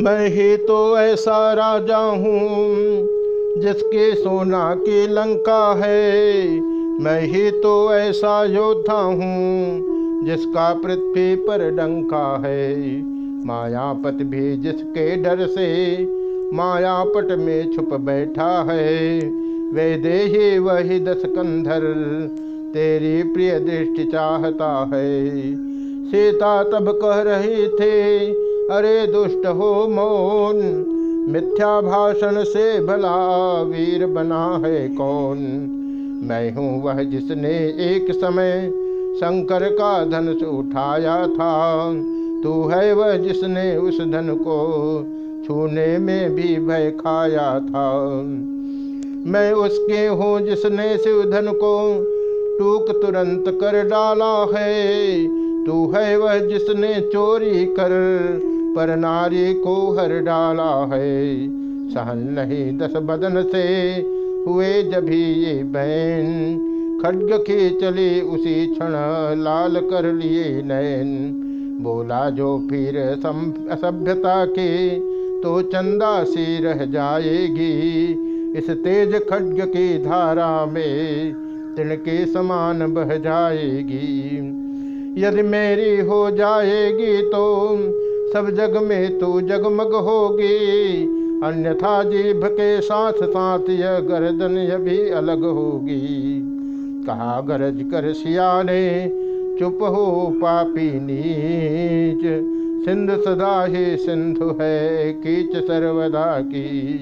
मैं ही तो ऐसा राजा हूँ, जिसके सोना की लंका है। मैं ही तो ऐसा योद्धा हूँ, जिसका पृथ्वी पर डंका है। मायापत भी जिसके डर से मायापट में छुप बैठा है। वे देही वही दस कंधर तेरी प्रिय दृष्टि चाहता है। सीता तब कह रही थे अरे दुष्ट हो मौन, मिथ्या भाषण से भला वीर बना है कौन? मैं हूँ वह जिसने एक समय शंकर का धनुष उठाया था। तू है वह जिसने उस धन को छूने में भी भय खाया था। मैं उसके हूँ जिसने शिव धन को टूक तुरंत कर डाला है। तू है वह जिसने चोरी कर पर नारी को हर डाला है। सहन नहीं दस बदन से हुए जभी ये बहन। खड्ग के चले उसी क्षण लाल कर लिए नैन बोला जो फिर असभ्यता के तो चंदा सी रह जाएगी। इस तेज खड्ग की धारा में तिनके समान बह जाएगी। यदि मेरी हो जाएगी तो सब जग में तू जगमग होगी। अन्यथा जीभ के साथ साथ यह गर्दन यह भी अलग होगी। कहा गरज कर सियाने चुप हो पापी नीच। सिंधु सदा ही सिंधु है, कीच सर्वदा की।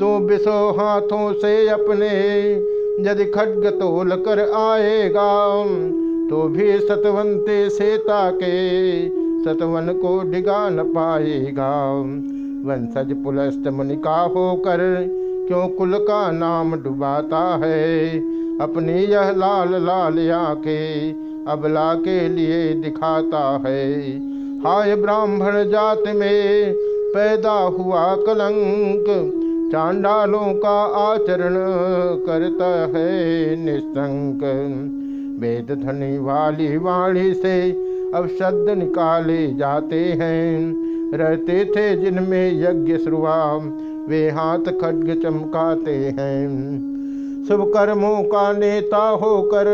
तू बिसो हाथों से अपने, यदि खड्ग तोल कर आएगा तो भी सतवंते से ताके सतवन को डिगा न पाएगा वंशज पुलस्त मुनि का होकर क्यों कुल का नाम डुबाता है? अपनी यह लाल लाल आँखें अबला के लिए दिखाता है। हाय ब्राह्मण जात में पैदा हुआ कलंक, चांडालों का आचरण करता है निस्तंक वेद धनी वाली वाणी से अब शब्द निकाले जाते हैं। रहते थे जिनमें यज्ञ श्रुआ वे हाथ खड्ग चमकाते हैं। शुभ कर्मों का नेता होकर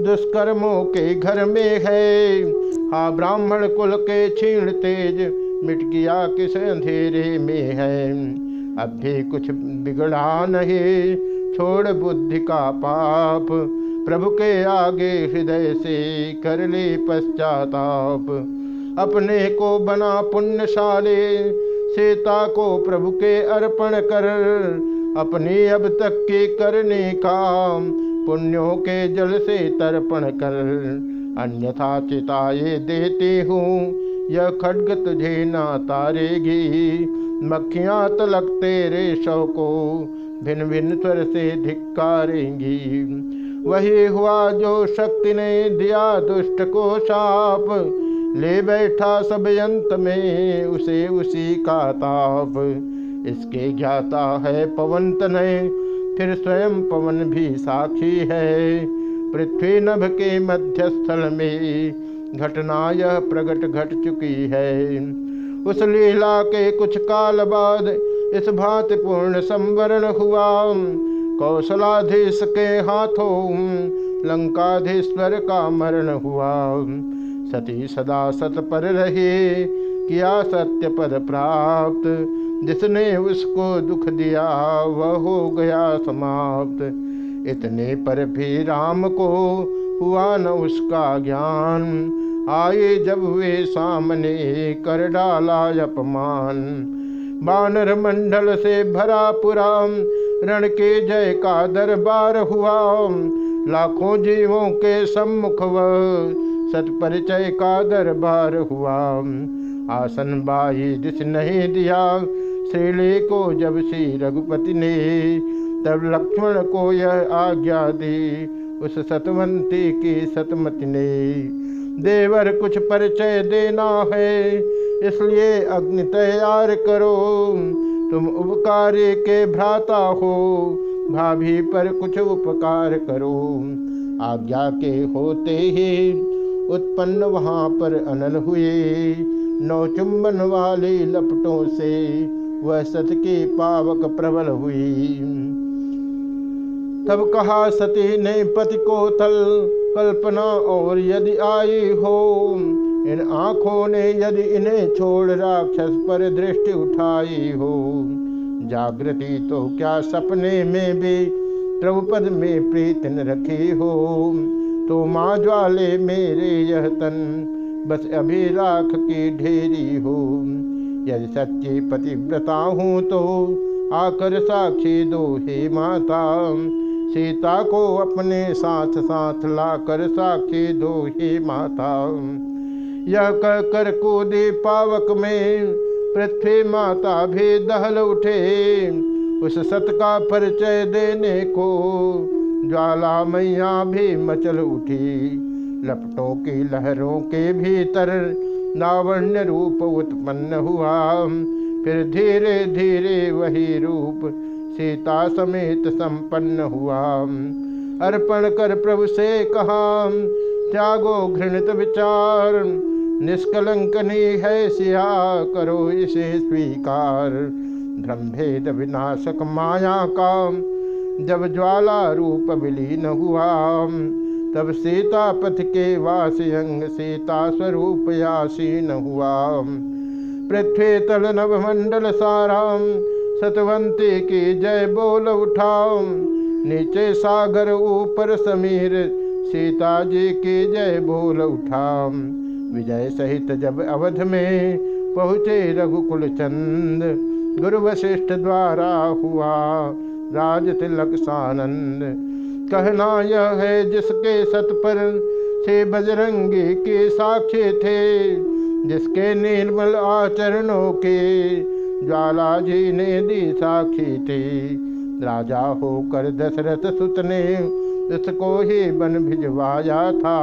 दुष्कर्मों के घर में है। हा ब्राह्मण कुल के छीण तेज, मिट गया किस अंधेरे में है। अब भी कुछ बिगड़ा नहीं, छोड़ बुद्धि का पाप। प्रभु के आगे हृदय से कर ले पश्चाताप। अपने को बना पुण्यशाले, सीता को प्रभु के अर्पण कर। अपनी अब तक के करने का पुण्यों के जल से तर्पण कर। अन्यथा चिताए देते हूँ, यह खड्ग तुझे ना तारेगी। मक्खियाँ तलक तेरे शव को, भिन्न भिन्न स्वर से धिक्कारेंगी। वही हुआ जो शक्ति ने दिया दुष्ट को साप ले बैठा सब अंत में, उसे उसी का ताप। इसके ज्ञाता है पवन तनय फिर स्वयं पवन भी साक्षी है। पृथ्वी नभ के मध्य स्थल में घटना यह प्रकट घट चुकी है। उस लीला के कुछ काल बाद इस भांति पूर्ण संवरण हुआ। कौशलाधीश के हाथों लंकाधीश्वर का मरण हुआ। सती सदा सत पर रहे, किया सत्य पद प्राप्त। जिसने उसको दुख दिया, वह हो गया समाप्त। इतने पर भी राम को हुआ न उसका ज्ञान। आए जब वे सामने कर डाला अपमान। बानर मंडल से भरा पुरा रण के जय का दरबार हुआ। लाखों जीवों के सम्मुख व सतपरिचय का दरबार हुआ। आसन बाई दिस नहीं दिया, श्रीले को जब श्री रघुपति ने, तब लक्ष्मण को यह आज्ञा दी उस सतवंती की सतमति ने। देवर कुछ परिचय देना है, इसलिए अग्नि तैयार करो। तुम उपकारी के भ्राता हो, भाभी पर कुछ उपकार करो। आज्ञा के होते ही उत्पन्न वहाँ पर अनल हुए। नौ चुंबन वाली लपटों से वह सत की पावक प्रबल हुई। तब कहा सती ने पति को तल कल्पना और यदि आई हो इन आँखों ने यदि इन्हें छोड़ राक्षस पर दृष्टि उठाई हो, जागृति तो क्या सपने में भी प्रभुपद में प्रीत न रखी हो? तो माँ ज्वाले मेरे यह तन बस अभी राख की ढेरी हो। यदि सच्ची पतिव्रता हूँ तो आकर साक्षी दो हे माता। सीता को अपने साथ साथ लाकर साक्षी दो ही माता। यह कह कर कूदी पावक में, पृथ्वी माता भी दहल उठे। उस सत का परिचय देने को ज्वाला मैया भी मचल उठी। लपटों की लहरों के भीतर नावण्य रूप उत्पन्न हुआ। फिर धीरे धीरे वही रूप सीता समेत संपन्न हुआ। अर्पण कर प्रभु से कहा, त्यागो घृणित विचार निष्कलंकनी है सिया करो इसे स्वीकार। ब्रह्मेद विनाशक माया का जब ज्वाला रूप विलीन हुआ। तब सीता पथ के वास्यंग सीता स्वरूप यासीन हुआ। पृथ्वी तल नव मंडल साराम, सतवंती की जय बोल उठाओ नीचे सागर ऊपर समीर, सीता जी की जय बोल उठाओ विजय सहित जब अवध में पहुँचे रघुकुल चंद गुरु वशिष्ठ द्वारा हुआ राज तिलक सानंद। कहना यह है, जिसके सत पर से बजरंगी के साक्षी थे, जिसके निर्मल आचरणों के ज्वाला जी ने दी साक्षी थी। राजा होकर दशरथ सुत ने उसको ही बन भिजवाया था।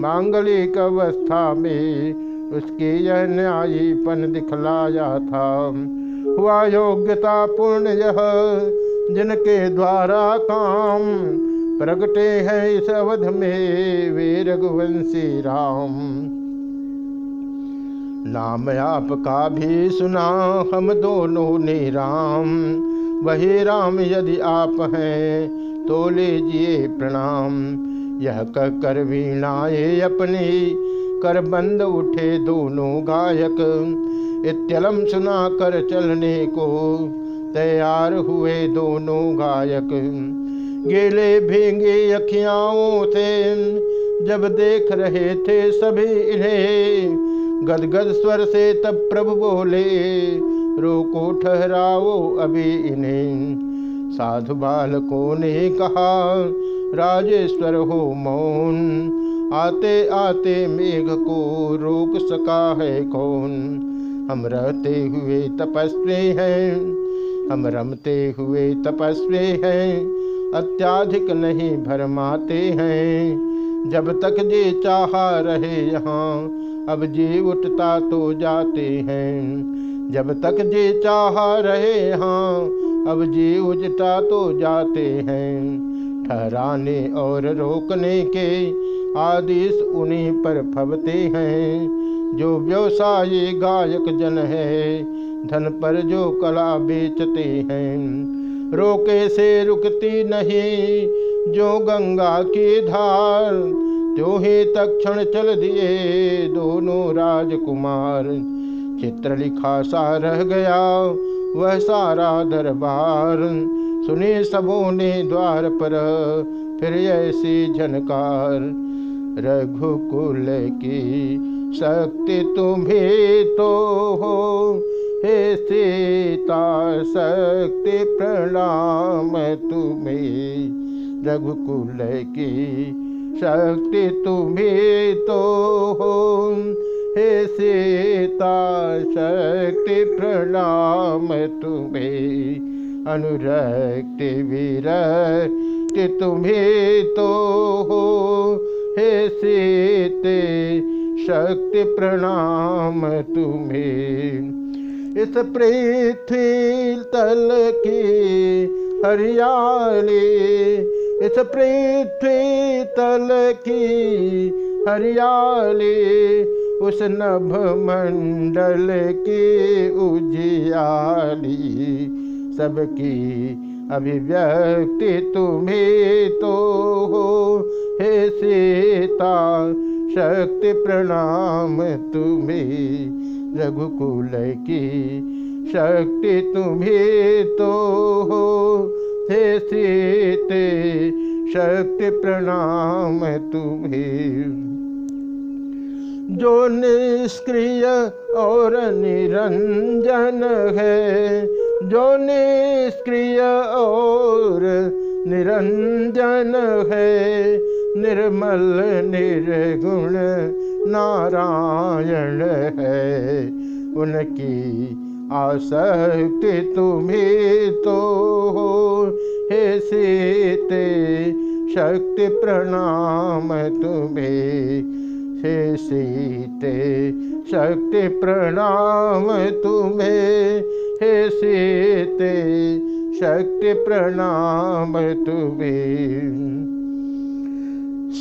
मांगलिक अवस्था में उसकी यह न्यायीपन दिखलाया था। हुआ योग्यता पूर्ण यह, जिनके द्वारा काम प्रगटे हैं इस अवध में, वे रघुवंशी राम। नाम आपका भी सुना, हम दोनों ने राम। वही राम यदि आप हैं तो लीजिए प्रणाम। यह कर वीणाए अपनी, कर बंद उठे दोनों गायक। इत्यलम सुना कर चलने को तैयार हुए दोनों गायक। गेले भींगे अखियाओं से, जब देख रहे थे सभी इन्हें, गदगद स्वर से तब प्रभु बोले, रोको ठहराओ अभी इन्हें। साधु बालकों ने कहा, राजेश्वर हो मौन, आते आते मेघ को रोक सका है कौन? हम रहते हुए तपस्वी हैं, हम रमते हुए तपस्वी हैं, अत्याधिक नहीं भरमाते हैं। जब तक जी चाह रहे यहाँ, अब जी उठता तो जाते हैं। जब तक जी चाह रहे हाँ अब जी उजता तो जाते हैं। ठहराने और रोकने के आदेश उन्हीं पर फबते हैं। जो व्यवसायी गायक जन है, धन पर जो कला बेचते हैं। रोके से रुकती नहीं, जो गंगा की धार त्यों ही तक्षण चल दिए दोनों राजकुमार। चित्र लिखा सा रह गया वह सारा दरबार सुने सबों ने द्वार पर, फिर ऐसी झनकार, रघुकुल की शक्ति तुम्हें तो हो। हे सीता शक्ति प्रणाम तुम्हें, रघुकुल की शक्ति तुम्हें तो हो। हे सीता, शक्ति प्रणाम तुम्हें। अनुरक्ति वीर विरक्ति तुम्हें तो हो। हे सीते, शक्ति प्रणाम तुम्हें। इस पृथ्वी तल की हरियाली, इस पृथ्वी तल की हरियाली उस नभ मंडल की उजियाली। सबकी अभिव्यक्ति तुम्हें तो हो। हे सीता, शक्ति प्रणाम तुम्हें। रघुकुल की शक्ति तुम्हें तो हो। हे सीते, शक्ति प्रणाम तुम्हें। जो निष्क्रिय और निरंजन है, जो निष्क्रिय और निरंजन है, निर्मल, निर्गुण नारायण है। उनकी आसक्ति तुम्हें तो हो, हे सीते, शक्ति प्रणाम तुम्हें हे सीते। शक्ति प्रणाम तुम्हें, हे सीते। शक्ति प्रणाम तुम्हें।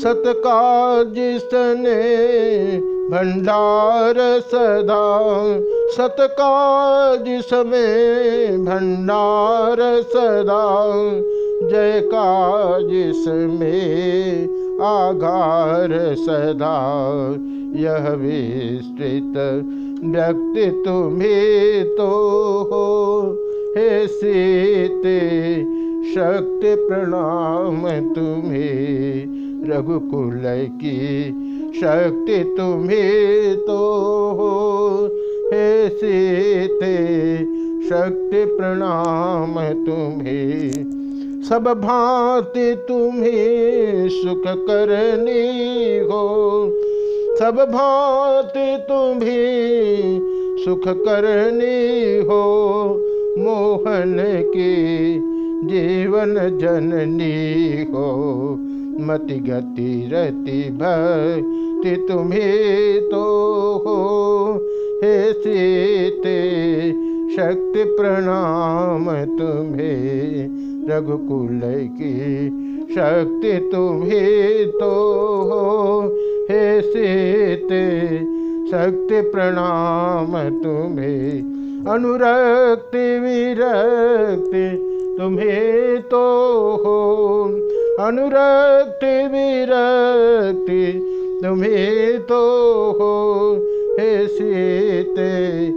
सतका जिसने भंडार सदा। सतका जिसमें भंडार सदा। जय का जिसमें आगार सदा, यह विस्तृत व्यक्ति तुम्हें तो हो। हे सीते, शक्ति प्रणाम तुम्हें, रघुकुल की शक्ति तुम्हें तो हो। हे सीते, शक्ति प्रणाम तुम्हें सब भांति तुम्हें सुख करनी हो। सब भांति तुम्हें सुख करनी हो। मोहन की जीवन जननी हो। मति गति रति भक्ति तुम्हें तो हो। हे सीते, शक्ति प्रणाम तुम्हें। रघुकुल की शक्ति तुम्हें तो हो। हे सीते, शक्ति प्रणाम तुम्हें। अनुरक्ति, विरक्ति तुम्हें तो हो। अनुरक्ति, विरक्ति तुम्हें तो हो। हे सीते,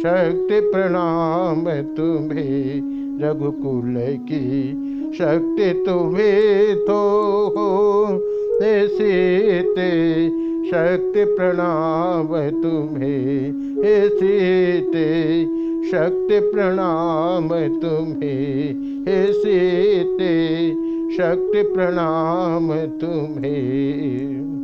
शक्ति प्रणाम तुम्हें। रघुकुल की शक्ति तुम्हें तो हो। सीते शक्ति प्रणाम तुम्हें। हे सीते शक्ति प्रणाम तुम्हें। हे सीते शक्ति प्रणाम तुम्हें।